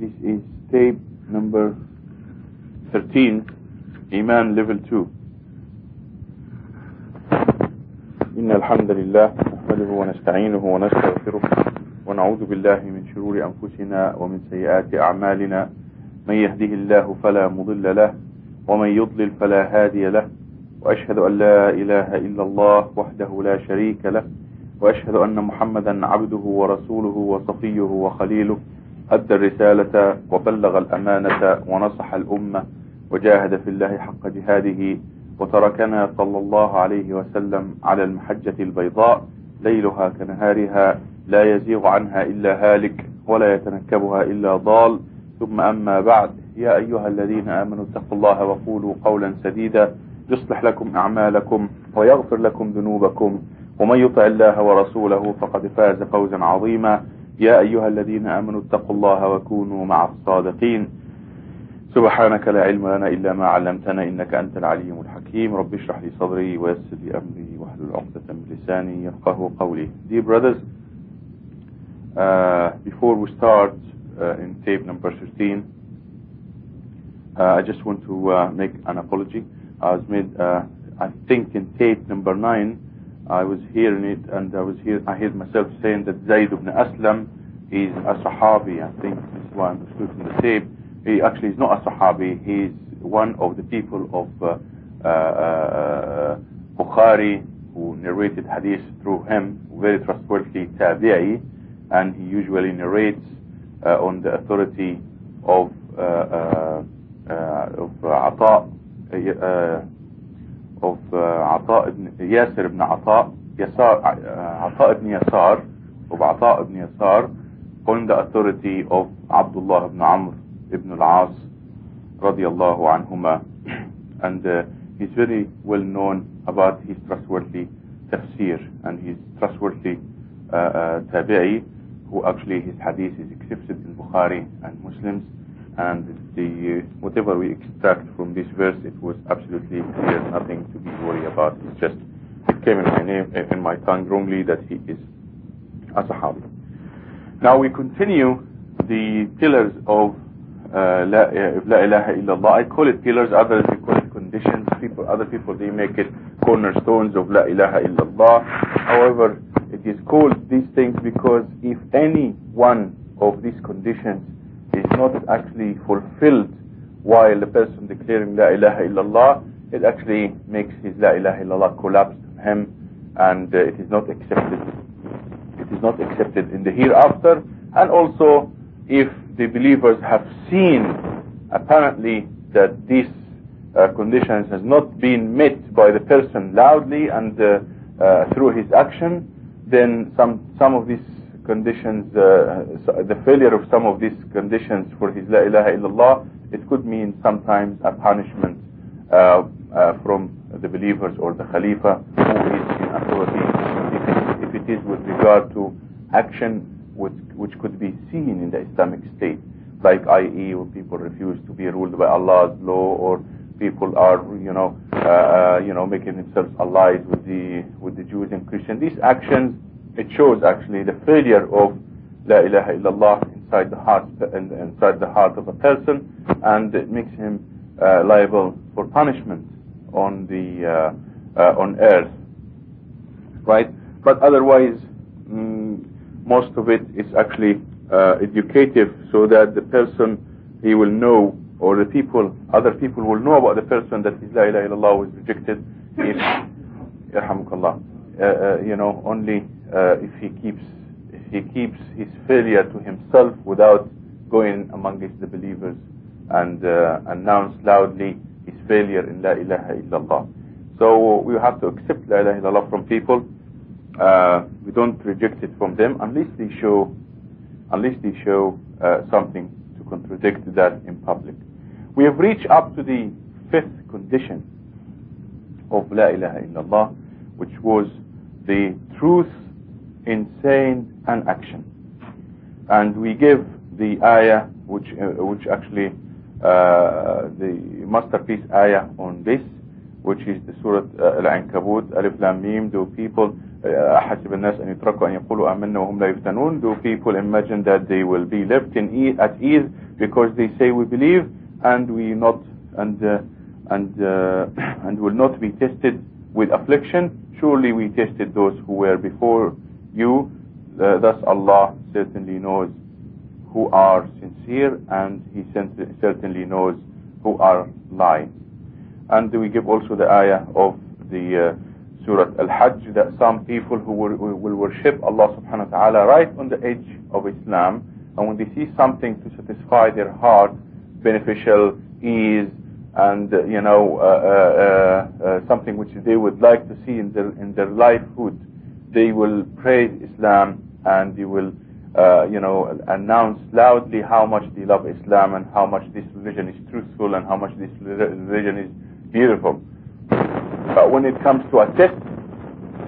this is tape number 13 إيمان level 2 إن الحمد لله نحمده ونستعينه ونستغفره ونعوذ بالله من شرور أنفسنا ومن سيئات أعمالنا. من يهده الله فلا مضل له ومن يضلل فلا هادي له. وأشهد أن لا إله إلا الله وحده لا شريك له. وأشهد أن محمدا عبده ورسوله وصفيه وخليله. أدى الرسالة وبلغ الأمانة ونصح الأمة وجاهد في الله حق جهاده وتركنا صلى الله عليه وسلم على المحجة البيضاء ليلها كنهارها لا يزيغ عنها إلا هالك ولا يتنكبها إلا ضال. ثم أما بعد يا أيها الذين آمنوا اتقوا الله وقولوا قولا سديدا يصلح لكم أعمالكم ويغفر لكم ذنوبكم ومن يطع الله ورسوله فقد فاز فوزا عظيما. يا أيها الذين آمنوا اتقوا الله وكونوا مع الصادقين. سبحانك لا علم لنا إلا ما علمتنا إنك أنت العليم الحكيم. رب اشرح لي صدري ويسر لي أمري واحلل عقدة من لساني يفقه قولي. Dear brothers, uh, before we start uh, in tape number 13, uh, I just want to uh, make an apology. I was made, uh, I think in tape number 9, I was hearing it and I was here, I heard myself saying that Zayd ibn Aslam is a Sahabi. I think this is what I understood from the tape. He actually is not a Sahabi. He's one of the people of uh, uh, uh, Bukhari who narrated hadith through him, very trustworthy tabi'i, and he usually narrates uh, on the authority of uh, uh, uh, of Ata of uh, ibn Yasir ibn Ata Yasar uh, Ata ibn Yasar of Ata ibn Yasar on the authority of Abdullah ibn Amr ibn al-As radiyallahu anhuma and uh, he's very well known about his trustworthy tafsir and his trustworthy uh, uh, tabi'i who actually his hadith is accepted in Bukhari and Muslims and the whatever we extract from this verse it was absolutely clear nothing to be worried about. It's just it came in my name in my tongue wrongly that he is a sahabi. Now we continue the pillars of uh, la, uh, la ilaha illallah. I call it pillars others they call it conditions. People other people they make it cornerstones of la ilaha illallah. However it is called these things because if any one of these conditions is not actually fulfilled while the person declaring La ilaha illallah, it actually makes his La ilaha illallah collapse him and uh, it is not accepted. It is not accepted in the hereafter and also if the believers have seen apparently that these uh, conditions has not been met by the person loudly and uh, uh, through his action, then some some of these conditions, uh, the failure of some of these conditions for his La ilaha illallah, it could mean sometimes a punishment uh, uh, from the believers or the Khalifa who is in authority if it, if it is with regard to action which, which could be seen in the Islamic State, like i.e. when people refuse to be ruled by Allah's law or people are, you know, uh, you know, making themselves allies with the with the Jews and Christians. These actions it shows actually the failure of La ilaha illallah inside the heart inside the heart of a person and it makes him uh, liable for punishment on the uh, uh, on earth. Right? But otherwise mm, most of it is actually uh, educative so that the person he will know or the people other people will know about the person that his la ilaha illallah was rejected. If you know only uh, if he keeps if he keeps his failure to himself without going amongst the believers and uh, announce loudly his failure in La ilaha illallah. So we have to accept La ilaha illallah from people. Uh, we don't reject it from them unless they show unless they show uh, something to contradict that in public. We have reached up to the fifth condition of La ilaha illallah, which was the truth in saying and action. And we give the ayah which uh, which actually uh, the masterpiece ayah on this which is the surah uh, al-ankabut alif lam mim do people حسب الناس أن يتركوا أن يقولوا آمنا وهم لا يفتنون do people imagine that they will be left in ease, at ease because they say we believe and we not and uh, and uh, and will not be tested with affliction. Surely we tested those who were before you. Uh, thus Allah certainly knows who are sincere and He certainly knows who are lying. And we give also the ayah of the uh, Surah Al-Hajj that some people who will, will worship Allah subhanahu wa ta'ala right on the edge of Islam and when they see something to satisfy their heart, beneficial, ease, and uh, you know uh, uh, something which they would like to see in their in their livelihood, they will praise Islam and they will you know announce loudly how much they love Islam and how much this religion is truthful and how much this religion is beautiful. But when it comes to a test,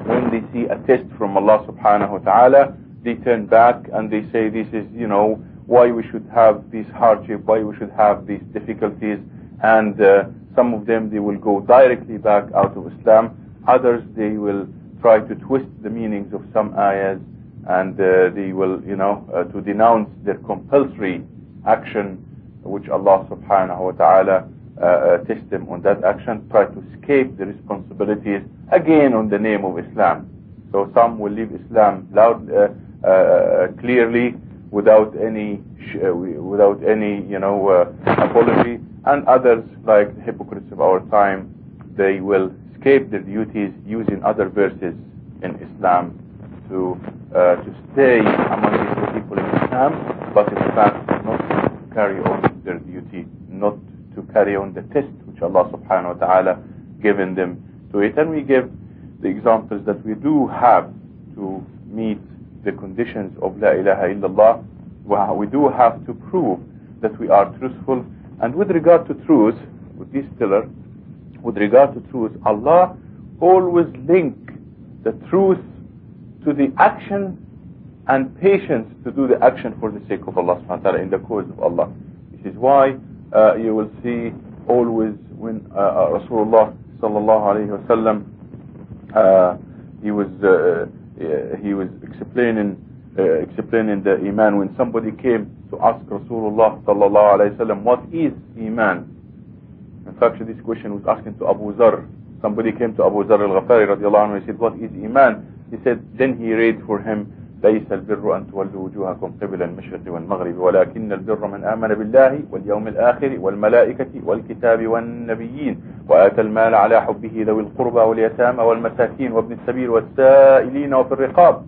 when they see a test from Allah subhanahu wa ta'ala, they turn back and they say this is, you know, why we should have this hardship, why we should have these difficulties, and uh, some of them they will go directly back out of Islam. Others they will try to twist the meanings of some ayahs, and uh, they will, you know, uh, to denounce their compulsory action, which Allah Subhanahu wa Taala uh, test them on that action, try to escape the responsibilities again on the name of Islam. So some will leave Islam loud, uh, uh, clearly without any without any you know apology and others like the hypocrites of our time they will escape their duties using other verses in Islam to uh, to stay among these people in Islam but in fact not to carry on their duty not to carry on the test which Allah subhanahu wa ta'ala given them to it and we give the examples that we do have to meet the conditions of La ilaha illallah, we do have to prove that we are truthful. And with regard to truth, with this pillar, with regard to truth, Allah always link the truth to the action and patience to do the action for the sake of Allah subhanahu wa ta'ala in the cause of Allah. This is why uh, you will see always when uh, uh Rasulullah sallallahu alayhi wa sallam uh, he was uh, uh, he was explaining explaining the iman when somebody came to ask Rasulullah sallallahu alaihi wasallam what is iman. In fact, this question was asked to Abu Zar. Somebody came to Abu Zar al-Ghafari radiallahu anhu. He said, "What is iman?" He said, then he read for him. ليس البر أن تولوا وجوهكم قبل المشرق والمغرب ولكن البر من آمن بالله واليوم الآخر والملائكة والكتاب والنبيين وآتى المال على حبه ذوي القربى واليتامى والمساكين وابن السبيل والسائلين وفي الرقاب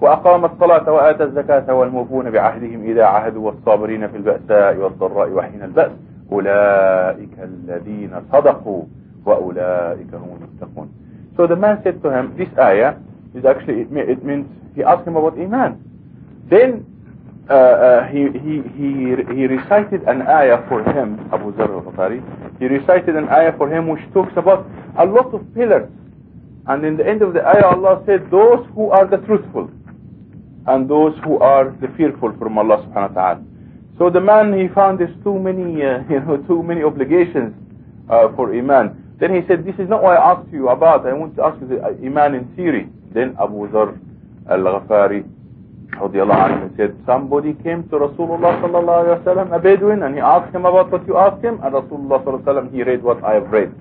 وأقام الصلاة وآتى الزكاة والموفون بعهدهم إذا عهدوا والصابرين في البأساء والضراء وحين البأس أولئك الذين صدقوا وأولئك هم المتقون So the man said to him, this ayah is actually, it means he asked him about Iman. Then uh, uh, he, he, he, he recited an ayah for him, Abu Zar al-Ghafari. He recited an ayah for him which talks about a lot of pillars. And in the end of the ayah, Allah said, those who are the truthful and those who are the fearful from Allah subhanahu wa ta'ala. So the man, he found there's too many, uh, you know, too many obligations uh, for Iman. Then he said, this is not what I asked you about. I want to ask you the uh, Iman in theory. Then Abu Zar al-Ghafari anhu said, somebody came to Rasulullah sallallahu alayhi wa sallam, a Bedouin, and he asked him about what you asked him, and Rasulullah sallallahu alayhi wa sallam, he read what I have read.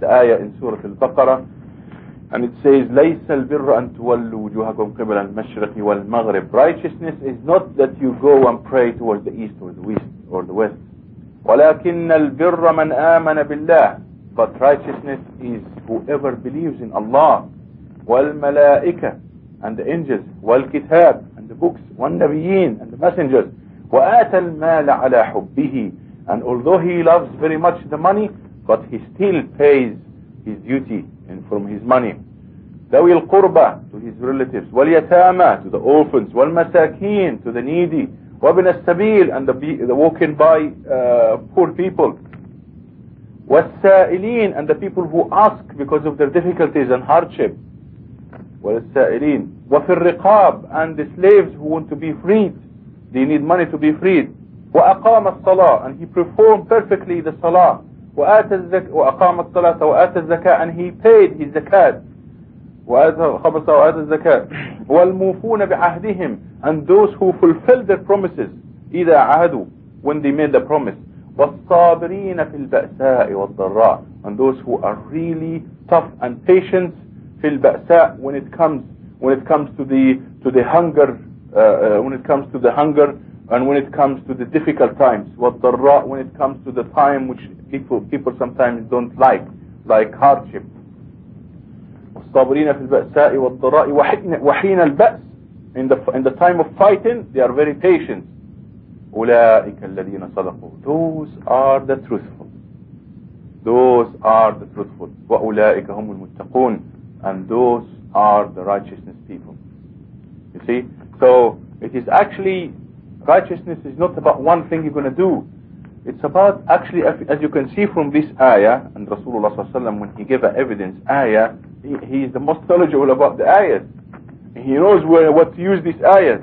The ayah in Surah Al-Baqarah, and it says, لَيْسَ الْبِرَّ أَن تُوَلُّوا وُجُوهَكُمْ قِبَلَ الْمَشْرِقِ وَالْمَغْرِبِ Righteousness is not that you go and pray towards the east or the west or the west. وَلَكِنَّ الْبِرَّ مَنْ آمَنَ بِاللَّهِ But righteousness is whoever believes in Allah. وَالْمَلَائِكَةِ and the angels والكتاب and the books والنبيين and the messengers وآتى المال على حبه and although he loves very much the money but he still pays his duty from his money ذوي القربى to his relatives واليتامى to the orphans والمساكين to the needy وابن السبيل and the, the walking by uh, poor people والسائلين and the people who ask because of their difficulties and hardship والسائلين وفي الرقاب and the slaves who want to be freed they need money to be freed وأقام الصلاة and he performed perfectly the salah وآتى الزك... وأقام الصلاة وآتى الزكاة and he paid his zakat وآتى خمسة وآتى الزكاة والموفون بعهدهم and those who fulfill their promises إذا عهدوا when they made the promise والصابرين في البأساء والضراء and those who are really tough and patient في البأساء when it comes when it comes to the to the hunger uh, uh, when it comes to the hunger and when it comes to the difficult times والضراء when it comes to the time which people people sometimes don't like like hardship والصابرين في البأساء والضراء وحين, وحين البأس in the in the time of fighting they are very patient أولئك الذين صدقوا those are the truthful those are the truthful وأولئك هم المتقون and those are the righteousness people you see so it is actually righteousness is not about one thing you're going to do. It's about actually as you can see from this ayah and Rasulullah sallallahu when he gave evidence ayah he, he is the most knowledgeable about the ayah. He knows where what to use this ayah.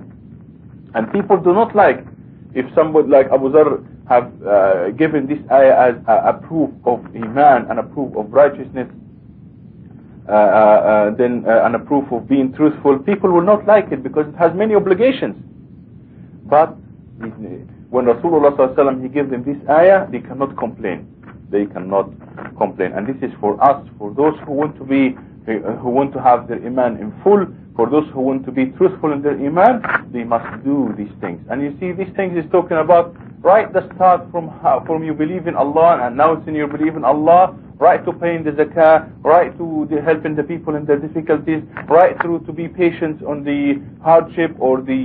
And people do not like if somebody like Abu Dharr have uh, given this ayah as a, a, proof of iman and a proof of righteousness uh, uh, uh then uh, and a proof of being truthful. People will not like it because it has many obligations but when Rasulullah sallallahu he gave them this ayah they cannot complain they cannot complain and this is for us for those who want to be who want to have their iman in full for those who want to be truthful in their iman, they must do these things. And you see, these things is talking about right the start from how, from you believe in Allah and announcing you believe in Allah, right to paying the zakah, right to the helping the people in their difficulties, right through to be patient on the hardship or the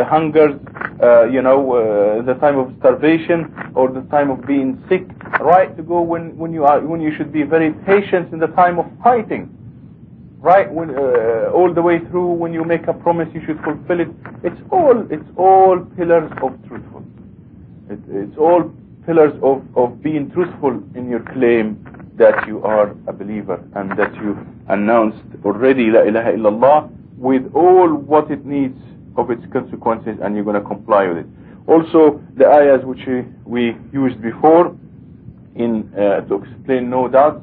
uh, hunger, uh, you know, uh, the time of starvation or the time of being sick, right to go when, when you are when you should be very patient in the time of fighting. Right when uh, all the way through when you make a promise you should fulfill it. It's all it's all pillars of truthfulness it, it's all pillars of, of being truthful in your claim that you are a believer and that you announced already la ilaha illallah with all what it needs of its consequences and you're going to comply with it. Also the ayahs which we used before in uh, to explain no doubt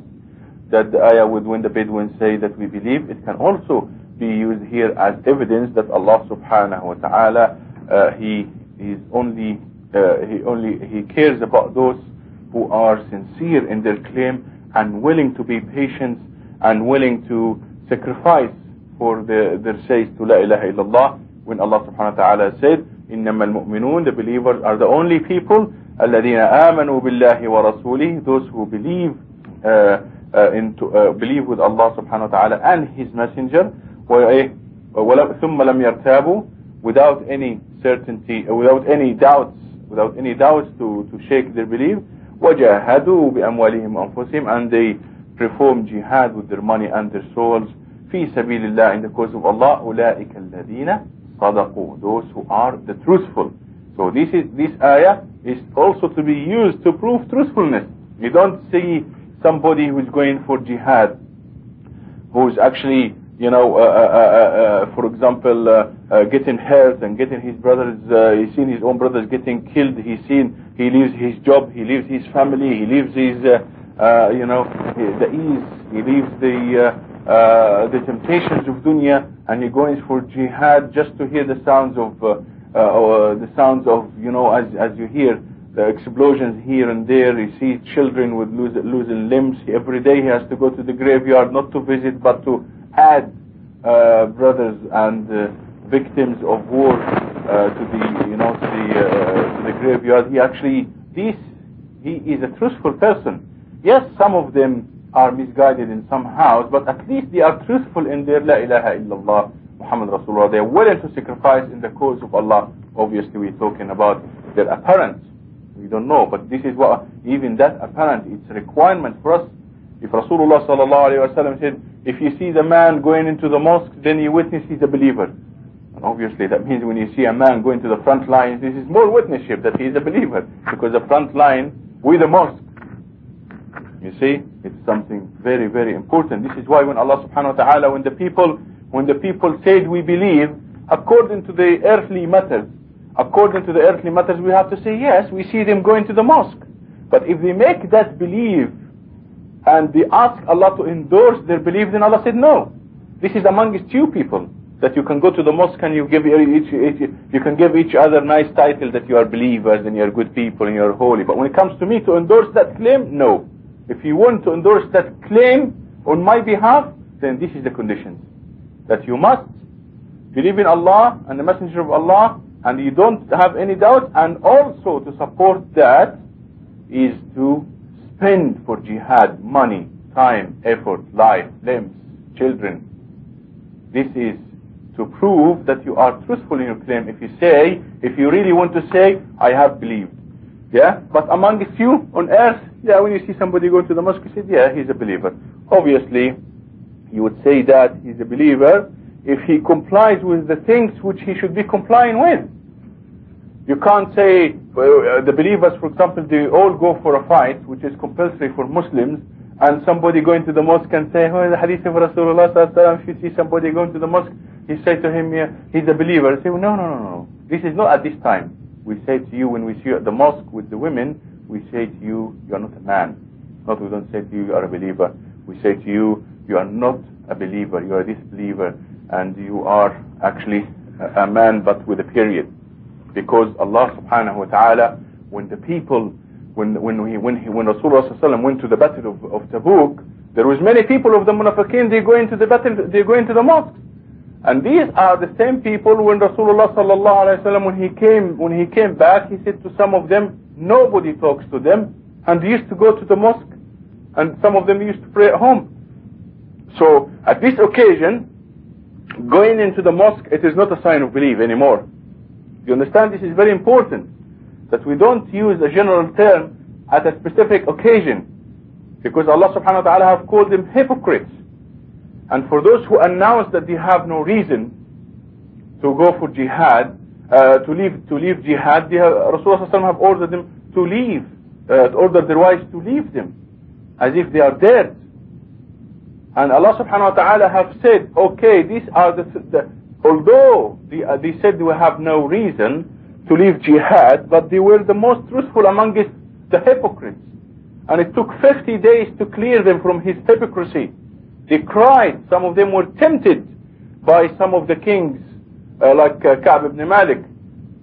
that the ayah would when the Bedouins say that we believe, it can also be used here as evidence that Allah subhanahu wa ta'ala, uh, he is only, uh, he only, he cares about those who are sincere in their claim and willing to be patient and willing to sacrifice for the, their sake to la ilaha illallah when Allah subhanahu wa ta'ala said إنما المؤمنون the believers are the only people الذين آمنوا بالله ورسوله those who believe uh, uh, into uh, believe with Allah subhanahu wa ta'ala and his messenger ثم لم يرتابوا without any certainty uh, without any doubts without any doubts to, to shake their belief وجاهدوا بأموالهم وأنفسهم and they perform jihad with their money and their souls في سبيل الله in the cause of Allah أولئك الذين صدقوا those who are the truthful so this is this ayah is also to be used to prove truthfulness you don't see somebody who's going for jihad, who's actually, you know, uh, uh, uh, for example, getting hurt and getting his brothers, he's seen his own brothers getting killed, he's seen, he leaves his job, he leaves his family, he leaves his, you know, the ease, he leaves the, the temptations of dunya, and he goes for jihad just to hear the sounds of, the sounds of, you know, as, as you hear, the explosions here and there. You see children with lose, losing limbs. Every day he has to go to the graveyard, not to visit, but to add uh, brothers and uh, victims of war uh, to the, you know, to the to the graveyard. He actually, this, he is a truthful person. Yes, some of them are misguided in some house, but at least they are truthful in their La ilaha illallah Muhammad Rasulullah. They are willing to sacrifice in the cause of Allah. Obviously, we're talking about their apparent we don't know, but this is what, even that apparent, it's a requirement for us. If Rasulullah sallallahu said, if you see the man going into the mosque, then you witness he's a believer. And obviously that means when you see a man going to the front lines, this is more witnesship that he is a believer. Because the front line with the mosque. You see, it's something very, very important. This is why when Allah subhanahu wa ta'ala, when the people, when the people said we believe, according to the earthly matters, according to the earthly matters, we have to say, yes, we see them going to the mosque. But if they make that belief and they ask Allah to endorse their belief, then Allah said, no. This is amongst you people. that you can go to the mosque and you give each, each, you can give each other nice title that you are believers and you are good people and you are holy. But when it comes to me to endorse that claim, no. If you want to endorse that claim on my behalf, then this is the conditions. That you must believe in Allah and the Messenger of Allah and you don't have any doubt and also to support that is to spend for jihad money, time, effort, life, limbs, children. This is to prove that you are truthful in your claim. If you say, if you really want to say, I have believed. Yeah? But amongst you on earth, yeah, when you see somebody going to the mosque, you say, yeah, he's a believer. Obviously, you would say that he's a believer if he complies with the things which he should be complying with. You can't say, well, uh, the believers, for example, they all go for a fight, which is compulsory for Muslims, and somebody going to the mosque and say, oh, the hadith of Rasulullah if you see somebody going to the mosque, he say to him, yeah, he's a believer. Say, well, no, no, no, no. This is not at this time. We say to you when we see you at the mosque with the women, we say to you, you are not a man. Not we don't say to you, you are a believer. We say to you, you are not a believer. You are a disbeliever. And you are actually a man, but with a period. Because Allah subhanahu wa ta'ala, when the people when when he when he when Rasulullah went to the battle of, of Tabuk, there was many people of the munafiqeen. They go into the battle. They go into the mosque, and these are the same people. When Rasulullah sallallahu alaihi wasallam when he came when he came back, he said to some of them, nobody talks to them, and they used to go to the mosque, and some of them used to pray at home. So at this occasion, going into the mosque, it is not a sign of belief anymore. You understand? This is very important that we don't use a general term at a specific occasion because Allah subhanahu wa ta'ala have called them hypocrites and for those who announce that they have no reason to go for jihad uh, to leave to leave jihad they have, Rasulullah have ordered them to leave uh, ordered their wives to leave them as if they are dead and Allah subhanahu wa ta'ala have said okay these are the, the although they, uh, they said we have no reason to leave jihad, but they were the most truthful amongst the hypocrites. And it took 50 days to clear them from his hypocrisy. They cried. Some of them were tempted by some of the kings, uh, like uh, Ka'b ibn Malik,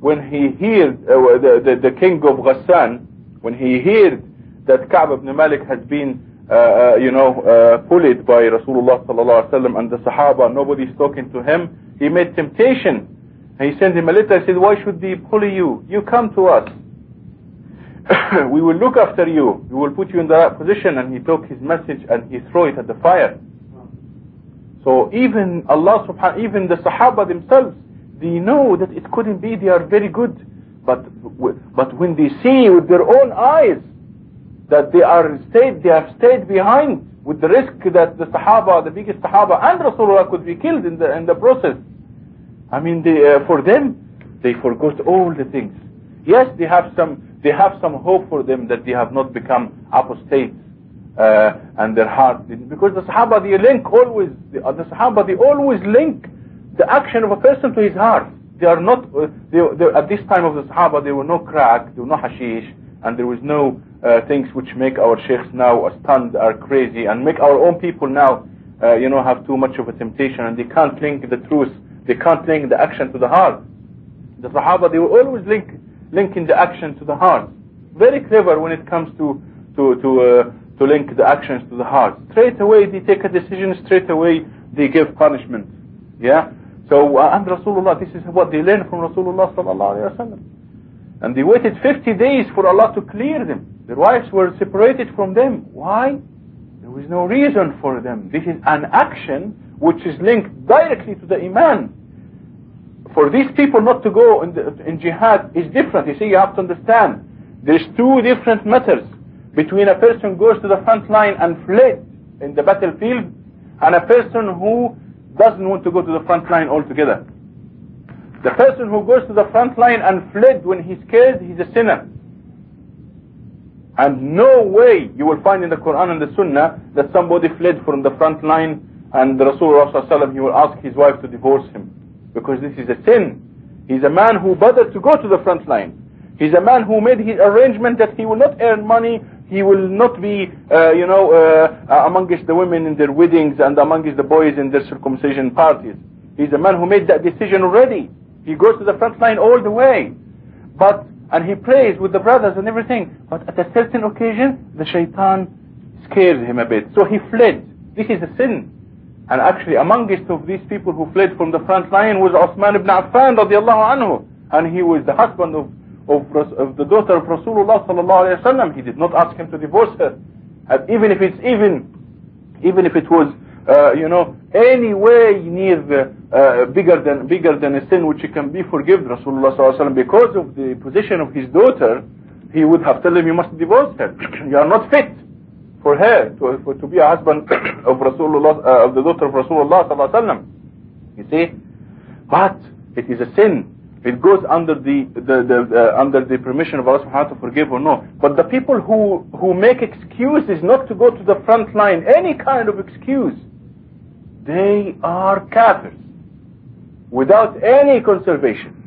when he heard, uh, the, the, the, king of Ghassan, when he heard that Ka'b ibn Malik had been, uh, uh, you know, uh, bullied by Rasulullah and the Sahaba, nobody's talking to him, he made temptation and he sent him a letter and said, why should they bully you? You come to us. we will look after you. We will put you in the right position. And he took his message and he threw it at the fire. So even Allah subhanahu, wa even the Sahaba themselves, they know that it couldn't be, they are very good. But, but when they see with their own eyes that they are stayed, they have stayed behind with the risk that the Sahaba, the biggest Sahaba and Rasulullah could be killed in the, in the process. I mean, they, uh, for them, they forgot all the things. Yes, they have some, they have some hope for them that they have not become apostates, uh, and their heart didn't. Because the Sahaba, they link always, the, the Sahaba, they always link the action of a person to his heart. They are not, uh, they, at this time of the Sahaba, there were no crack, there were no hashish, and there was no uh, things which make our sheikhs now stunned, are crazy, and make our own people now, uh, you know, have too much of a temptation, and they can't link the truth they can't link the action to the heart. The Sahaba, they were always link, linking the action to the heart. Very clever when it comes to, to, to, uh, to link the actions to the heart. Straight away they take a decision, straight away they give punishment. Yeah? So, uh, and Rasulullah, this is what they learned from Rasulullah sallallahu alayhi wa And they waited 50 days for Allah to clear them. Their wives were separated from them. Why? There was no reason for them. This is an action which is linked directly to the Iman for these people not to go in, the, in jihad is different. You see, you have to understand. There's two different matters between a person who goes to the front line and fled in the battlefield and a person who doesn't want to go to the front line altogether. The person who goes to the front line and fled when he's scared, he's a sinner. And no way you will find in the Quran and the Sunnah that somebody fled from the front line and Rasulullah he will ask his wife to divorce him because this is a sin. He's a man who bothered to go to the front line. He's a man who made his arrangement that he will not earn money, he will not be, uh, you know, uh, uh, amongst the women in their weddings and amongst the boys in their circumcision parties. He's a man who made that decision already. He goes to the front line all the way. But, and he prays with the brothers and everything. But at a certain occasion, the shaitan scares him a bit. So he fled. This is a sin. And actually amongst of these people who fled from the front line was Osman ibn Affan radiallahu anhu. And he was the husband of, of, of the daughter of Rasulullah sallallahu alayhi wa He did not ask him to divorce her. And even if it's even, even if it was, uh, you know, any way near the, uh, bigger than bigger than a sin which can be forgiven, Rasulullah sallallahu because of the position of his daughter, he would have told him you must divorce her. you are not fit for her to, for, to be a husband of Rasulullah, uh, of the daughter of Rasulullah sallallahu You see, but it is a sin. It goes under the, the, the uh, under the permission of Allah subhanahu wa to forgive or no. But the people who who make excuses not to go to the front line, any kind of excuse, they are kafirs without any conservation.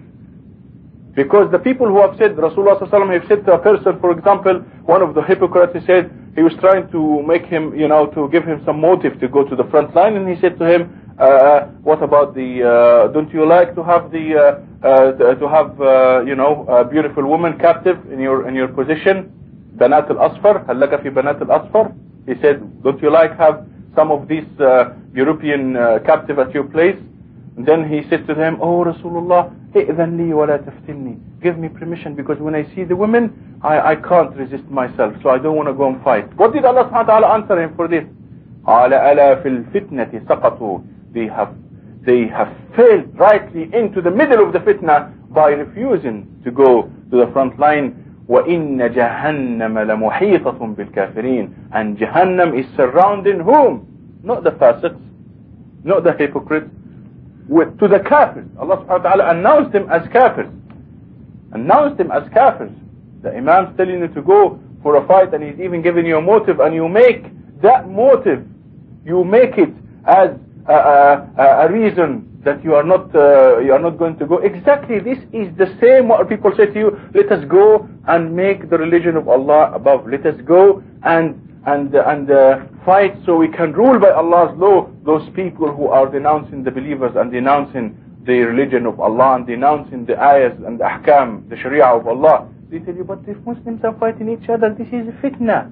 Because the people who have said, Rasulullah have said to a person, for example, one of the hypocrites, he said, he was trying to make him, you know, to give him some motive to go to the front line, and he said to him, uh, uh what about the, uh, don't you like to have the, uh, uh to have, uh, you know, a beautiful woman captive in your, in your position? Banat al-Asfar, هل لك في بنات الأصفر? He said, don't you like have some of these European captive at your place? And then he said to them, Oh Rasulullah, إِذَنْ لِي وَلَا تَفْتِنِّي Give me permission because when I see the women, I, I can't resist myself, so I don't want to go and fight. What did Allah subhanahu wa ta'ala answer him for this? قَالَ أَلَا فِي الْفِتْنَةِ سَقَطُوا They have, they have failed rightly into the middle of the fitna by refusing to go to the front line. وَإِنَّ جَهَنَّمَ لَمُحِيطَةٌ بِالْكَافِرِينَ And Jahannam is surrounding whom? Not the fasiqs, not the hypocrites, with, to the kafirs. Allah subhanahu wa ta'ala announced him as kafirs. Announced him as kafirs. The Imam's telling you to go for a fight and he's even giving you a motive and you make that motive, you make it as a, a, a reason that you are not uh, you are not going to go. Exactly, this is the same what people say to you. Let us go and make the religion of Allah above. Let us go and and and uh, fight so we can rule by Allah's law those people who are denouncing the believers and denouncing the religion of Allah and denouncing the ayahs and the ahkam, the sharia of Allah. They tell you, but if Muslims are fighting each other, this is fitna.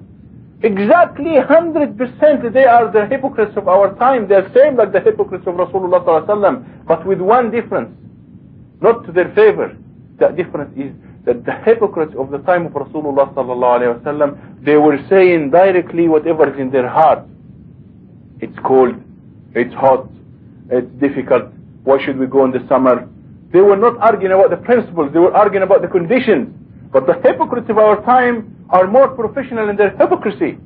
Exactly 100% they are the hypocrites of our time. They are same like the hypocrites of Rasulullah but with one difference. Not to their favor. The difference is that the hypocrites of the time of Rasulullah sallallahu they were saying directly whatever is in their heart. It's cold, it's hot, it's difficult, why should we go in the summer? They were not arguing about the principles, they were arguing about the conditions. But the hypocrites of our time are more professional in their hypocrisy.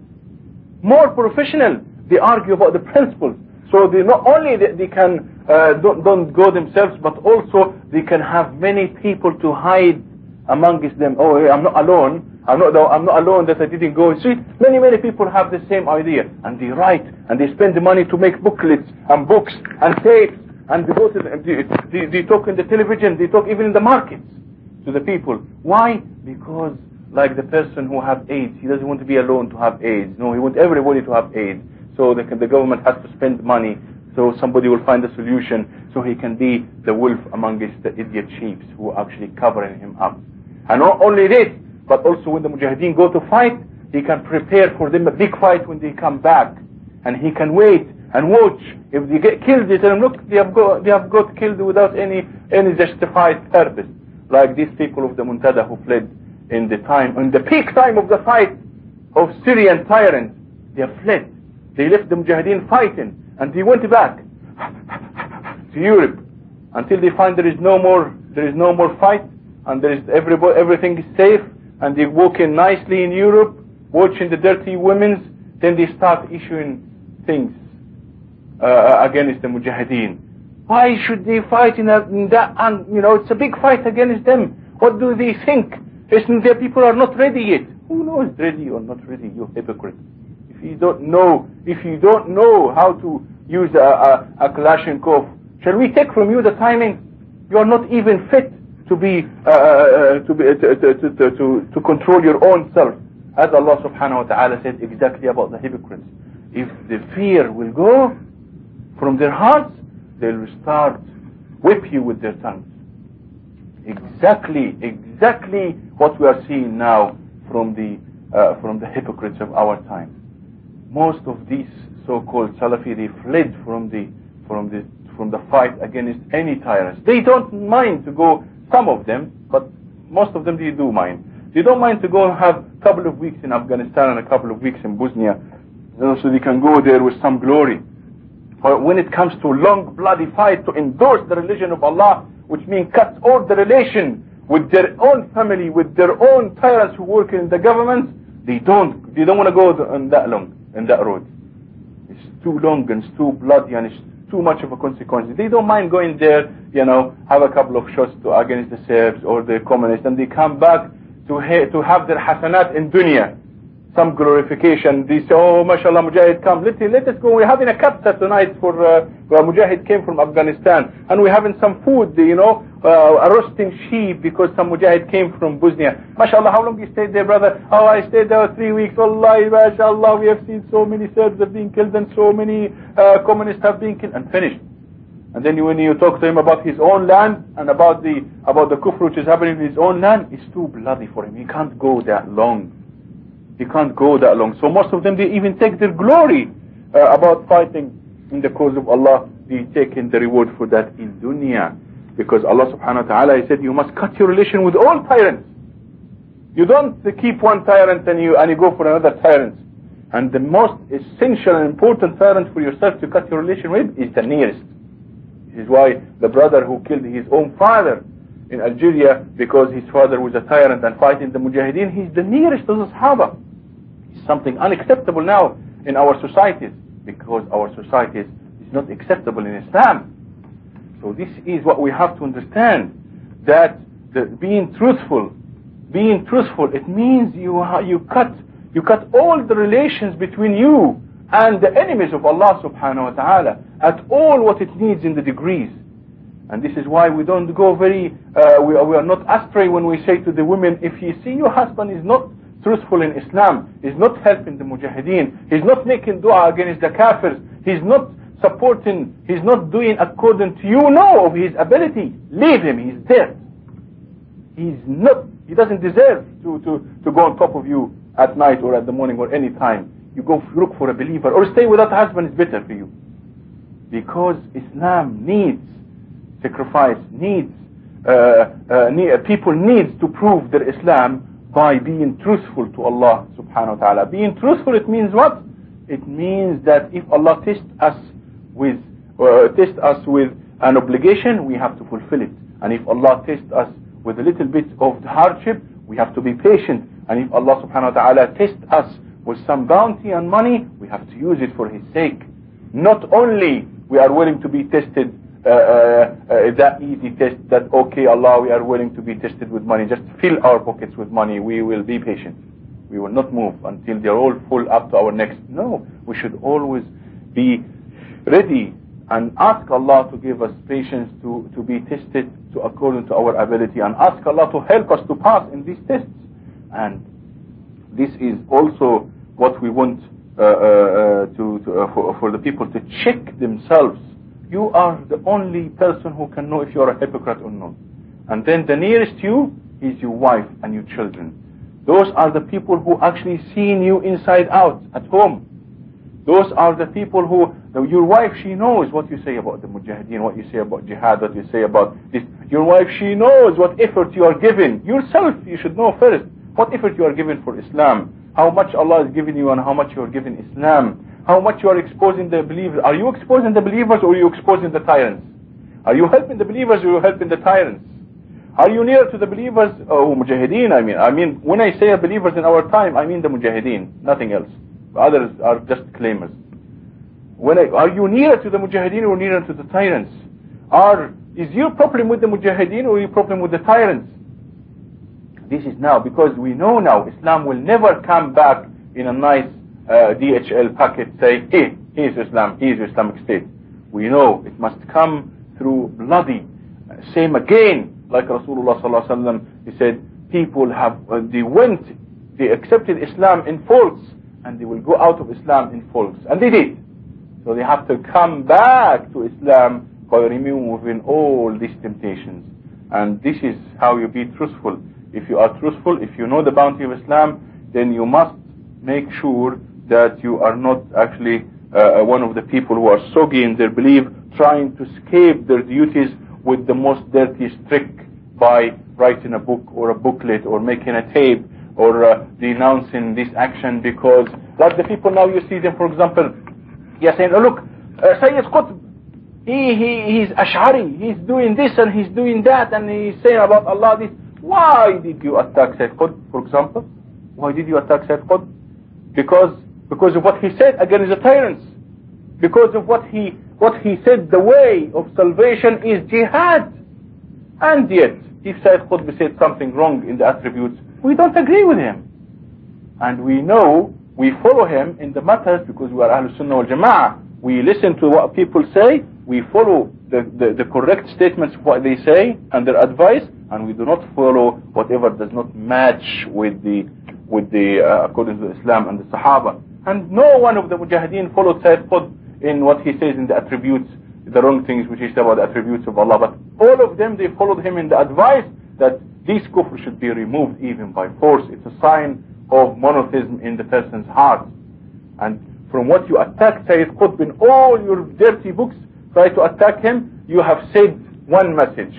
More professional. They argue about the principles. So they not only they, they can uh, don't, don't go themselves, but also they can have many people to hide amongst them. Oh, I'm not alone. I'm not, I'm not alone that I didn't go. See, many, many people have the same idea. And they write, and they spend the money to make booklets, and books, and tapes, and they go to the, they, they, they talk in the television, they talk even in the markets to the people. Why? Because like the person who have AIDS, he doesn't want to be alone to have AIDS. No, he wants everybody to have AIDS. So the, the government has to spend money so somebody will find a solution so he can be the wolf amongst the idiot chiefs who are actually covering him up. And not only this, but also when the mujahideen go to fight, he can prepare for them a big fight when they come back. And he can wait and watch. If they get killed, they tell them, look, they have got, they have got killed without any, any justified purpose. Like these people of the Muntada who fled in the time, in the peak time of the fight of Syrian tyrants. They fled. They left the mujahideen fighting and they went back to Europe until they find there is no more, there is no more fight and there is everybody, everything is safe, and they walk in nicely in Europe, watching the dirty women's, then they start issuing things uh, against the Mujahideen. Why should they fight in, a, in that, and you know, it's a big fight against them. What do they think? Isn't their people are not ready yet? Who knows ready or not ready, you hypocrite? You don't know, if you don't know how to use a, a, a Kalashnikov, shall we take from you the timing? You are not even fit to be uh, uh, to be to, to, to, to, to control your own self as Allah subhanahu wa ta'ala said exactly about the hypocrites if the fear will go from their hearts they'll start whip you with their tongues. Exactly, exactly what we are seeing now from the uh, from the hypocrites of our time. Most of these so-called Salafi, they fled from the from the from the fight against any tyrants. They don't mind to go. Some of them, but most of them they do mind. They don't mind to go and have a couple of weeks in Afghanistan and a couple of weeks in Bosnia, so they can go there with some glory. But when it comes to long bloody fight to endorse the religion of Allah, which means cut all the relation with their own family, with their own tyrants who work in the government, they don't, they don't want to go on that long, in that road. It's too long and it's too bloody and it's too much of a consequence. They don't mind going there, you know, have a couple of shots to, against the Serbs or the communists and they come back to, ha to have their hasanat in dunya some glorification. They say, oh, mashallah, Mujahid, come. Let, let us go. We're having a kabsa tonight for uh, Mujahid came from Afghanistan. And we're having some food, you know, uh, a roasting sheep because some Mujahid came from Bosnia. Mashallah, how long you stayed there, brother? Oh, I stayed there three weeks. Wallahi, mashallah, we have seen so many Serbs have been killed and so many uh, communists have been killed. And finished. And then when you talk to him about his own land and about the about the kufr which is happening in his own land, it's too bloody for him. He can't go that long. He can't go that long. So most of them, they even take their glory uh, about fighting in the cause of Allah. They take in the reward for that in dunya. Because Allah subhanahu wa ta'ala, He said, you must cut your relation with all tyrants. You don't keep one tyrant and you, and you go for another tyrant. And the most essential and important tyrant for yourself to cut your relation with is the nearest. This is why the brother who killed his own father in Algeria because his father was a tyrant and fighting the Mujahideen, he's the nearest to the Sahaba It's something unacceptable now in our societies because our societies is not acceptable in Islam. So this is what we have to understand that the, being truthful, being truthful, it means you you cut you cut all the relations between you and the enemies of Allah subhanahu wa ta'ala at all what it needs in the degrees. And this is why we don't go very, uh, we, we are not astray when we say to the women, if you see your husband is not truthful in Islam. He's not helping the mujahideen. He's not making dua against the kafirs. He's not supporting, he's not doing according to you know of his ability. Leave him, he's dead. He's not, he doesn't deserve to, to, to go on top of you at night or at the morning or any time. You go look for a believer or stay without a husband is better for you. Because Islam needs sacrifice, needs, uh, uh, need, people needs to prove their Islam by being truthful to Allah subhanahu wa ta'ala. Being truthful, it means what? It means that if Allah tests us with, uh, tests us with an obligation, we have to fulfill it. And if Allah tests us with a little bit of hardship, we have to be patient. And if Allah subhanahu wa ta'ala tests us with some bounty and money, we have to use it for His sake. Not only we are willing to be tested uh, uh, uh, that easy test that, okay, Allah, we are willing to be tested with money. Just fill our pockets with money. We will be patient. We will not move until they're all full up to our necks. No, we should always be ready and ask Allah to give us patience to, to be tested to according to our ability and ask Allah to help us to pass in these tests. And this is also what we want uh, uh, to, to uh, for, for the people to check themselves you are the only person who can know if you are a hypocrite or not. And then the nearest you is your wife and your children. Those are the people who actually seen you inside out at home. Those are the people who, your wife, she knows what you say about the mujahideen, what you say about jihad, what you say about this. Your wife, she knows what effort you are giving. Yourself, you should know first what effort you are giving for Islam. How much Allah is giving you and how much you are giving Islam how much you are exposing the believers. Are you exposing the believers or are you exposing the tyrants? Are you helping the believers or are you helping the tyrants? Are you near to the believers? Oh, mujahideen, I mean. I mean, when I say believers in our time, I mean the mujahideen, nothing else. Others are just claimers. When I, are you nearer to the mujahideen or nearer to the tyrants? Are, is your problem with the mujahideen or your problem with the tyrants? This is now, because we know now Islam will never come back in a nice DHL packet say, hey, here's Islam, here's Islamic State. We know it must come through bloody. Uh, same again, like Rasulullah sallallahu alaihi wasallam, he said, people have, uh, they went, they accepted Islam in folds, and they will go out of Islam in folds. And they did. So they have to come back to Islam by removing all these temptations. And this is how you be truthful. If you are truthful, if you know the bounty of Islam, then you must make sure that you are not actually uh, one of the people who are soggy in their belief, trying to escape their duties with the most dirtiest trick by writing a book or a booklet or making a tape or uh, denouncing this action because like the people now you see them for example you're saying oh look uh, Sayyid Qutb he, he, he's Ash'ari he's doing this and he's doing that and he's saying about Allah this. Why did you attack Sayyid Qutb for example? Why did you attack Sayyid Qutb? Because because of what he said against the tyrants because of what he what he said the way of salvation is jihad and yet if Sayyid Qutb said something wrong in the attributes we don't agree with him. And we know we follow him in the matters because we are Ahlul Sunnah wal Jama'ah. We listen to what people say, we follow the, the, the correct statements of what they say and their advice, and we do not follow whatever does not match with the, with the uh, according to Islam and the Sahaba. And no one of the Mujahideen followed Sayyid Qutb in what he says in the attributes, the wrong things which he said about the attributes of Allah. But all of them, they followed him in the advice that this kufr should be removed even by force. It's a sign of monotheism in the person's heart. And from what you attack Sayyid Qutb in all your dirty books, try to attack him, you have said one message.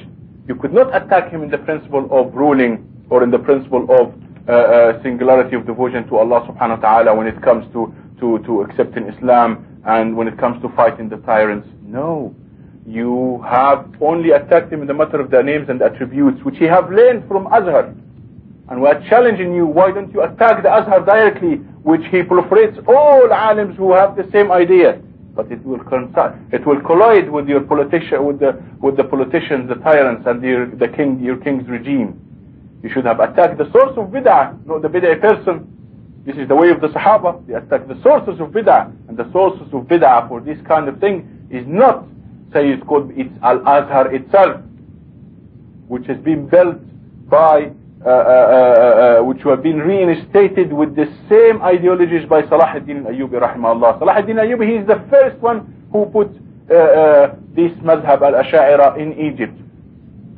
You could not attack him in the principle of ruling or in the principle of Uh, uh, singularity of devotion to Allah subhanahu wa ta'ala when it comes to, to, to accepting Islam and when it comes to fighting the tyrants. No you have only attacked him in the matter of the names and attributes, which he have learned from Azhar. And we are challenging you, why don't you attack the Azhar directly, which he proliferates all alims who have the same idea. But it will it will collide with your politician, with the with the politicians, the tyrants, and your, the king, your king's regime. You should have attacked the source of bid'ah, not the bid'ah person. This is the way of the Sahaba. They attack the sources of bid'ah, and the sources of bid'ah for this kind of thing is not Sayyid Qutb, it's Al-Azhar itself, which has been built by, uh, uh, uh, uh which have been reinstated with the same ideologies by Salahuddin Ayyubi rahimahullah. Salahuddin Ayyubi, he is the first one who put uh, uh, this madhab al-Asha'ira in Egypt.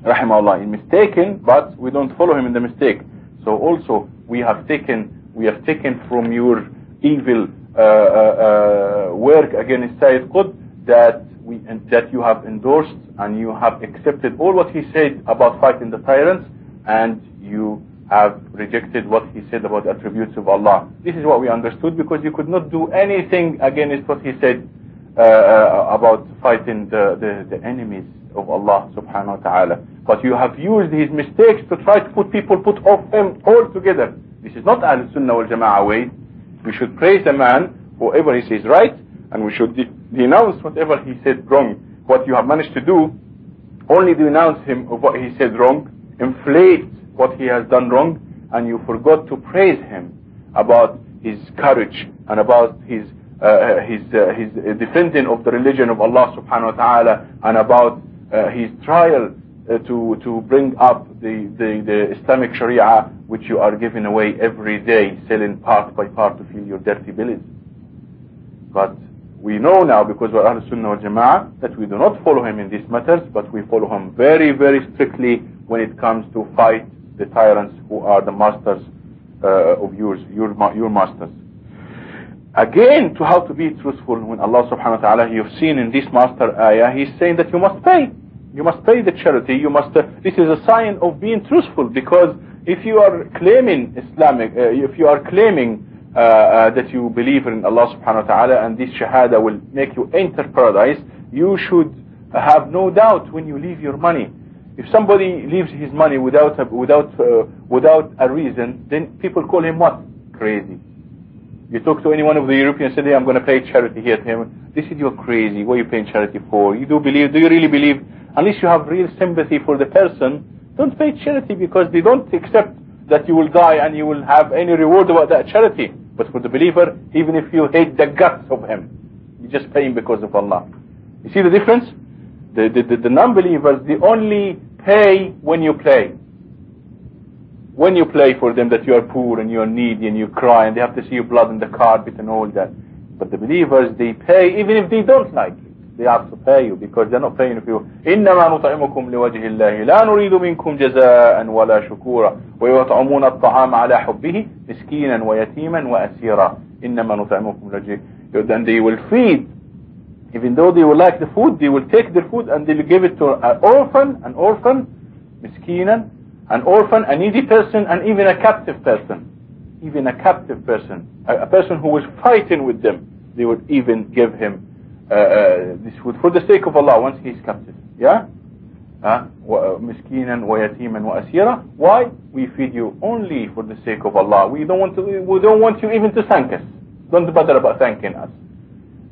Rahimahullah. He's mistaken, but we don't follow him in the mistake. So also, we have taken, we have taken from your evil work against Sayyid Qutb that we, that you have endorsed and you have accepted all what he said about fighting the tyrants and you have rejected what he said about attributes of Allah. This is what we understood because you could not do anything against what he said uh, uh, Uh, uh, about fighting the, the, the, enemies of Allah subhanahu wa ta'ala. But you have used his mistakes to try to put people put off him altogether. This is not Al-Sunnah wal Jama'ah way. We should praise a man, whoever he says right, and we should denounce whatever he said wrong. What you have managed to do, only denounce him of what he said wrong, inflate what he has done wrong, and you forgot to praise him about his courage and about his uh, his uh, his defending of the religion of Allah subhanahu wa ta'ala and about uh, his trial uh, to to bring up the, the, the Islamic Sharia which you are giving away every day selling part by part to fill your dirty bellies but we know now because we're Ahlul Sunnah wal Jama'ah that we do not follow him in these matters, but we follow him very, very strictly when it comes to fight the tyrants who are the masters uh, of yours, your, your masters. Again, to how to be truthful when Allah subhanahu wa ta'ala, you've seen in this master ayah, he's saying that you must pay. You must pay the charity. You must, uh, this is a sign of being truthful because if you are claiming Islamic, uh, if you are claiming uh, uh, that you believe in Allah subhanahu wa ta'ala and this shahada will make you enter paradise, you should have no doubt when you leave your money. If somebody leaves his money without a, without uh, without a reason, then people call him what? Crazy. You talk to any one of the Europeans, say, hey, I'm going to pay charity here to him. They said, you're crazy. What are you paying charity for? You do believe, do you really believe? Unless you have real sympathy for the person, don't pay charity because they don't accept that you will die and you will have any reward about that charity. But for the believer, even if you hate the guts of him, you just pay him because of Allah. You see the difference? The, the, the, the non-believers, they only pay when you play When you play for them that you are poor and you are needy and you cry and they have to see your blood in the carpet and all that. But the believers, they pay even if they don't like it. they have to pay you because they're not paying you إنما نطعمكم لوجه الله لا نريد منكم جزاء ولا شكورا ويطعمون الطعام على حبه مسكينا ويتيما وأسيرا إنما نطعمكم لوجه then they will feed even though they will like the food they will take their food and they will give it to an orphan an orphan miskinan an orphan a needy person and even a captive person even a captive person a, a person who was fighting with them they would even give him uh, uh, this food for the sake of Allah once he is captive yeah miskinan wa yatiman wa asira why we feed you only for the sake of Allah we don't want to we don't want you even to thank us don't bother about thanking us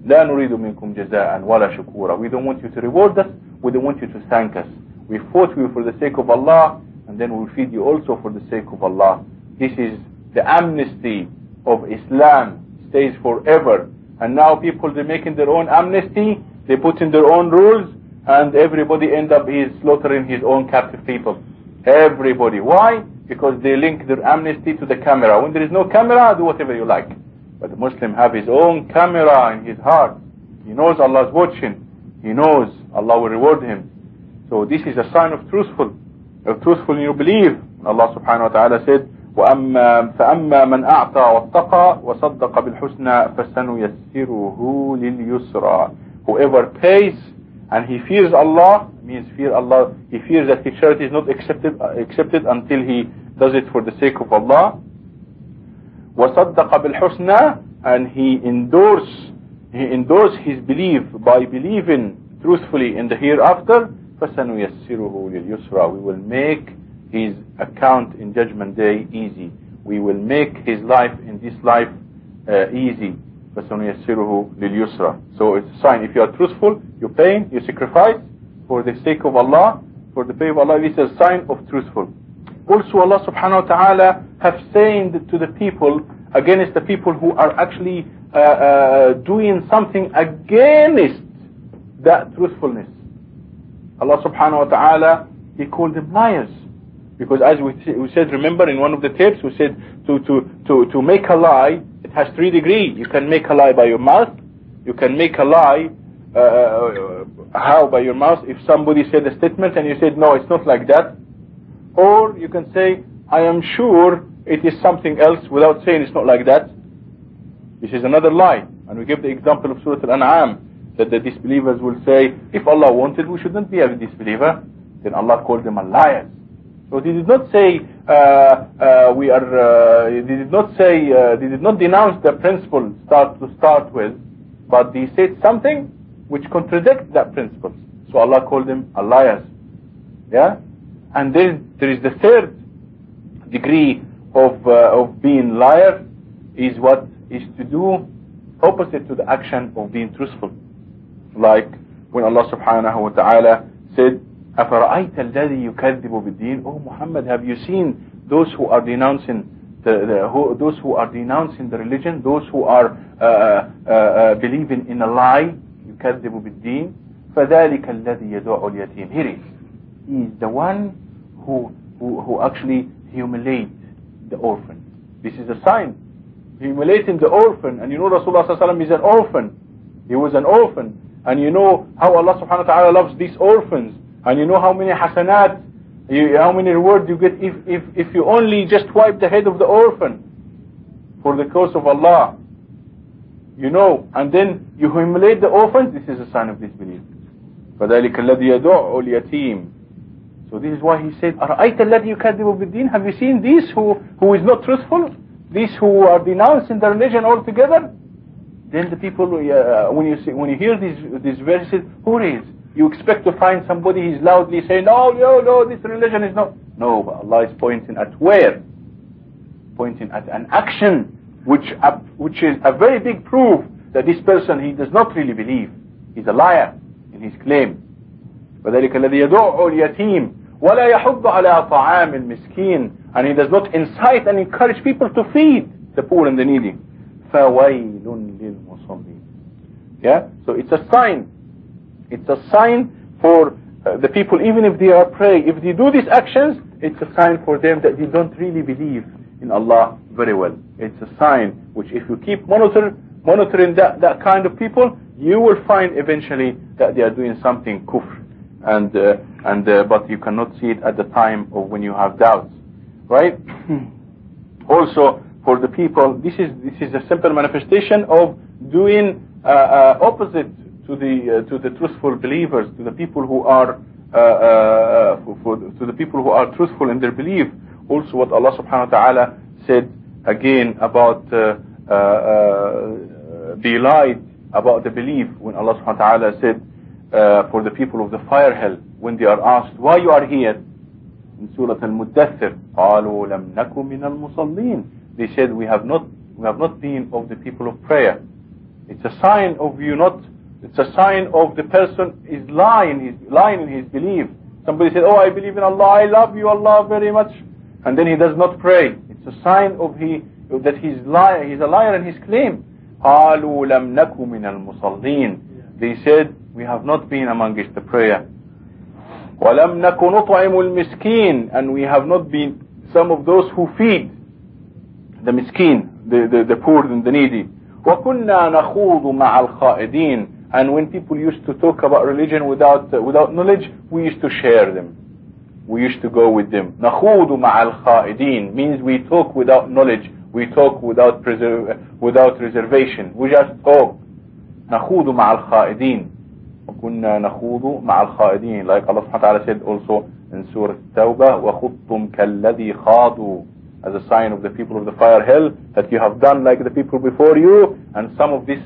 لا نريد منكم جزاء ولا شكورا we don't want you to reward us we don't want you to thank us we fought you for the sake of Allah and then we'll feed you also for the sake of Allah. This is the amnesty of Islam stays forever. And now people they're making their own amnesty they put in their own rules and everybody end up is slaughtering his own captive people. Everybody. Why? Because they link their amnesty to the camera. When there is no camera do whatever you like. But the Muslim have his own camera in his heart. He knows Allah is watching. He knows Allah will reward him. So this is a sign of truthful, of truthful in your belief. Allah subhanahu wa ta'ala said, وأما فأما من أعطى واتقى وصدق بالحسنى فسنيسره لليسرى Whoever pays and he fears Allah means fear Allah. He fears that his charity is not accepted accepted until he does it for the sake of Allah. وصدق بالحسنى and he endorse he endorse his belief by believing truthfully in the hereafter فسنيسره لليسرى we will make his account in judgment day easy we will make his life in this life uh, easy فسنيسره لليسرى so it's a sign if you are truthful you pay you sacrifice for the sake of Allah for the pay of Allah this is a sign of truthful also Allah subhanahu wa ta'ala have said to the people against the people who are actually uh, uh, doing something against that truthfulness. Allah subhanahu wa ta'ala, He called them liars. Because as we, we said, remember in one of the tapes, we said to, to, to, to make a lie, it has three degrees. You can make a lie by your mouth, you can make a lie uh, uh how by your mouth if somebody said a statement and you said no it's not like that or you can say, I am sure it is something else without saying it's not like that. This is another lie. And we give the example of Surah Al-An'am that the disbelievers will say, if Allah wanted, we shouldn't be a disbeliever. Then Allah called them a liar. So they did not say, uh, uh, we are, uh, they did not say, uh, they did not denounce the principle start to start with, but they said something which contradicts that principle. So Allah called them a liars. Yeah? And then there is the third degree of, uh, of being liar is what is to do opposite to the action of being truthful Like when Allah subhanahu wa ta'ala said, أَفَرَأَيْتَ الَّذِي يُكَذِّبُ بِالدِّينِ Oh Muhammad, have you seen those who are denouncing the, the who, those who are denouncing the religion, those who are uh, uh, uh, believing in a lie, يُكَذِّبُ بِالدِّينِ فَذَلِكَ الَّذِي يَدُعُ الْيَتِيمِ Here is. He is the one who, who, who actually humiliate the orphan. This is a sign. Humiliating the orphan. And you know Rasulullah is an orphan. He was an orphan. And you know how Allah subhanahu wa ta'ala loves these orphans. And you know how many hasanat, you, how many rewards you get if, if, if you only just wipe the head of the orphan for the cause of Allah. You know, and then you humiliate the orphans, this is a sign of disbelief. فذلك الذي يدعو اليتيم so this is why he said, أَرَأَيْتَ الَّذِي يُكَذِّبُ بِالدِّينِ Have you seen these who, who is not truthful? These who are denouncing the religion altogether? Then the people, uh, when you see, when you hear these, these verses, who is? You expect to find somebody who's loudly saying, no, no, no, this religion is not. No, but Allah is pointing at where? Pointing at an action which, uh, which is a very big proof that this person, he does not really believe. He's a liar in his claim. وذلك الذي يدعو اليتيم ولا يحض على طعام المسكين and he does not incite and encourage people to feed the poor and the needy فويل للمصلين yeah so it's a sign it's a sign for uh, the people even if they are praying if they do these actions it's a sign for them that they don't really believe in Allah very well it's a sign which if you keep monitor, monitoring that, that kind of people you will find eventually that they are doing something kufr. And, uh, and, uh, but you cannot see it at the time of when you have doubts. Right? also, for the people, this is, this is a simple manifestation of doing uh, uh, opposite to the, uh, to the truthful believers, to the people who are, uh, uh, for, to the people who are truthful in their belief. Also what Allah subhanahu wa ta'ala said again about uh, uh, uh, be lied about the belief when Allah subhanahu wa ta'ala said uh, for the people of the fire hell when they are asked why you are here in Surah Al-Muddathir قالوا لم نكن من المصلين they said we have not we have not been of the people of prayer it's a sign of you not it's a sign of the person is lying he's lying in his belief somebody said oh I believe in Allah I love you Allah very much and then he does not pray it's a sign of he that he's liar he's a liar in his claim قالوا لم نكن من المصلين they said we have not been amongst the prayer ولم نكن نطعم المسكين and we have not been some of those who feed the miskin the, the, the poor and the needy وكنا نخوض مع الخائدين and when people used to talk about religion without uh, without knowledge we used to share them we used to go with them نخوض مع الخائدين means we talk without knowledge we talk without preserve, without reservation we just talk نخوض مع الخائدين وكنا نخوض مع الخائدين like Allah subhanahu wa ta'ala said also in Surah Tawbah وخضتم كالذي خاضوا as a sign of the people of the fire hell that you have done like the people before you and some of these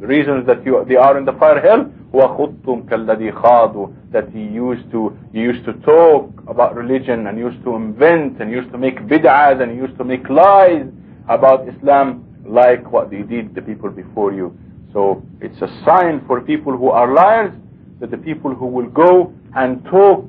reasons that you they are in the fire hell وخضتم كالذي خاضوا that he used to he used to talk about religion and used to invent and used to make bid'ahs and used to make lies about Islam like what they did the people before you so it's a sign for people who are liars that the people who will go and talk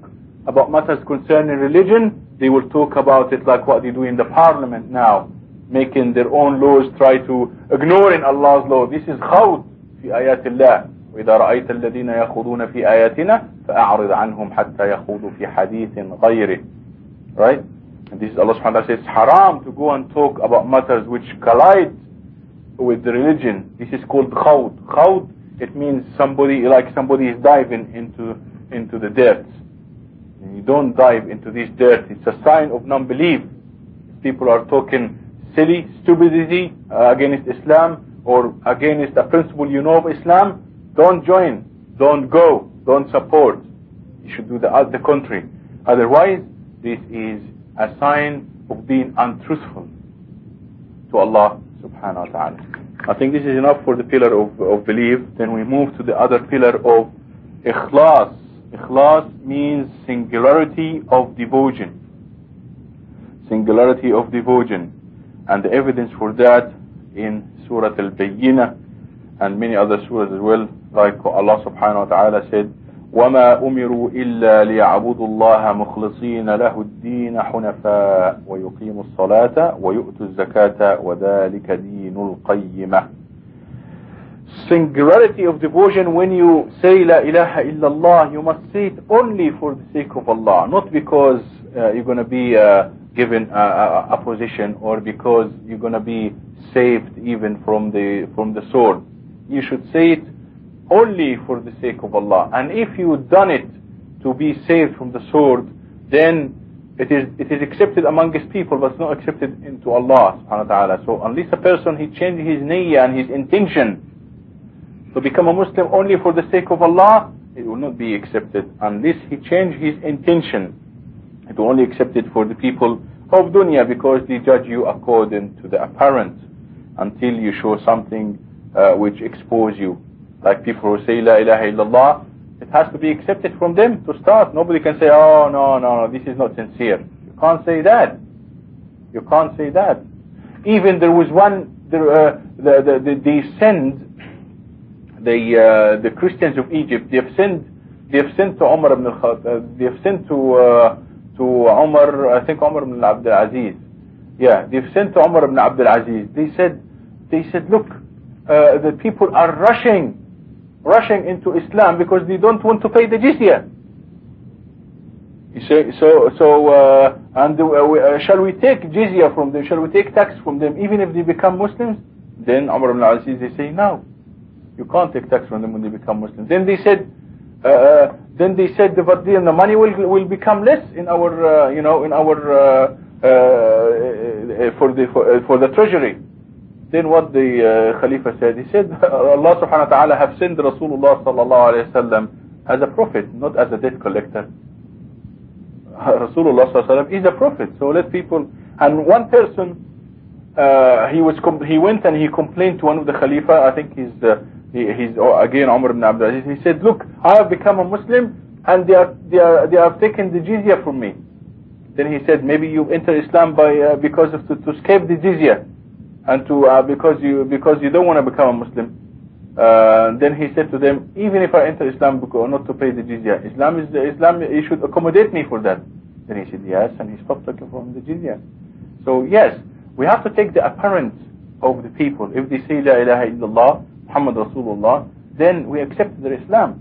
about matters concerning religion, they will talk about it like what they do in the parliament now, making their own laws, try to ignoring Allah's law. This is khawd في آيات الله. وإذا رأيت الذين يخوضون في آياتنا فأعرض عنهم حتى يخوضوا في حديث غيره. Right? And this is Allah subhanahu wa ta'ala says, it's haram to go and talk about matters which collide with the religion. This is called khawd. Khawd, it means somebody, like somebody is diving into, into the dirt. You don't dive into this dirt. It's a sign of non-belief. People are talking silly, stupidity uh, against Islam or against a principle you know of Islam. Don't join. Don't go. Don't support. You should do the, the contrary. Otherwise, this is a sign of being untruthful to Allah subhanahu wa ta'ala. I think this is enough for the pillar of, of belief. Then we move to the other pillar of ikhlas. Ikhlas means singularity of devotion. Singularity of devotion. And the evidence for that in Surah Al-Bayyinah and many other surahs as well, like Allah subhanahu wa ta'ala said, وما أمروا إلا ليعبدوا الله مخلصين له الدين حنفاء ويقيموا الصلاة ويؤتوا الزكاة وذلك دين القيمة Singularity of devotion when you say La ilaha illallah you must say it only for the sake of Allah not because uh, you're going to be uh, given a, a, a position or because you're going to be saved even from the from the sword you should say it only for the sake of Allah. And if you've done it to be saved from the sword, then it is it is accepted among his people, but it's not accepted into Allah subhanahu wa ta'ala. So unless a person he changes his niyyah and his intention to become a Muslim only for the sake of Allah, it will not be accepted. Unless he change his intention, it will only accept it for the people of dunya because they judge you according to the apparent until you show something uh, which expose you like people who say La ilaha illallah, it has to be accepted from them to start. Nobody can say, oh, no, no, no, this is not sincere. You can't say that. You can't say that. Even there was one, there, uh, the, the, the, they send the, uh, the Christians of Egypt, they have sent, they have sent to Umar ibn al-Khattab, uh, they have sent to, uh, to Umar, I think Umar ibn Abdul Aziz. Yeah, they've sent to Umar ibn Abdul Aziz. They said, they said, look, uh, the people are rushing rushing into Islam because they don't want to pay the jizya. Say, so, so, uh, and uh, shall we take jizya from them? Shall we take tax from them even if they become Muslims? Then Umar ibn al-Aziz, they say, no. You can't take tax from them when they become Muslims. Then they said, uh, then they said, but then the money will will become less in our, uh, you know, in our uh, uh, for the for, uh, for the treasury. Then what the uh, Khalifa said, he said, Allah subhanahu wa ta'ala have sent Rasulullah sallallahu alayhi wa sallam as a prophet, not as a debt collector. Rasulullah sallallahu alayhi wa sallam is a prophet. So let people, and one person, uh, he was he went and he complained to one of the Khalifa, I think he's, uh, he, he's oh, again Umar ibn Abdul. He said, look, I have become a Muslim and they are, they are, they have taken the jizya from me. Then he said, maybe you enter Islam by, uh, because of, to, to escape the jizya and to uh, because you because you don't want to become a Muslim. Uh, then he said to them, even if I enter Islam because not to pay the jizya, Islam is the Islam. You should accommodate me for that. Then he said yes, and he stopped taking from the jizya. So yes, we have to take the apparent of the people. If they say La ilaha illallah, Muhammad Rasulullah, then we accept their Islam.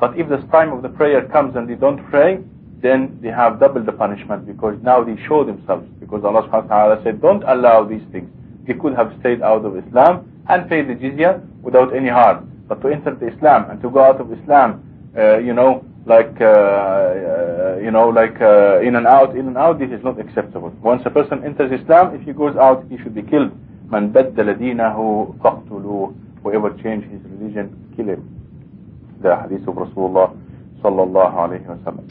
But if the time of the prayer comes and they don't pray, then they have double the punishment because now they show themselves. Because Allah subhanahu wa ta'ala said, don't allow these things They could have stayed out of Islam and paid the jizya without any harm. But to enter the Islam and to go out of Islam, uh, you know, like, uh, uh, you know, like uh, in and out, in and out, this is not acceptable. Once a person enters Islam, if he goes out, he should be killed. Man baddala dinahu faqtuluh. Whoever changed his religion, kill him. The hadith of Rasulullah sallallahu alayhi wa sallam.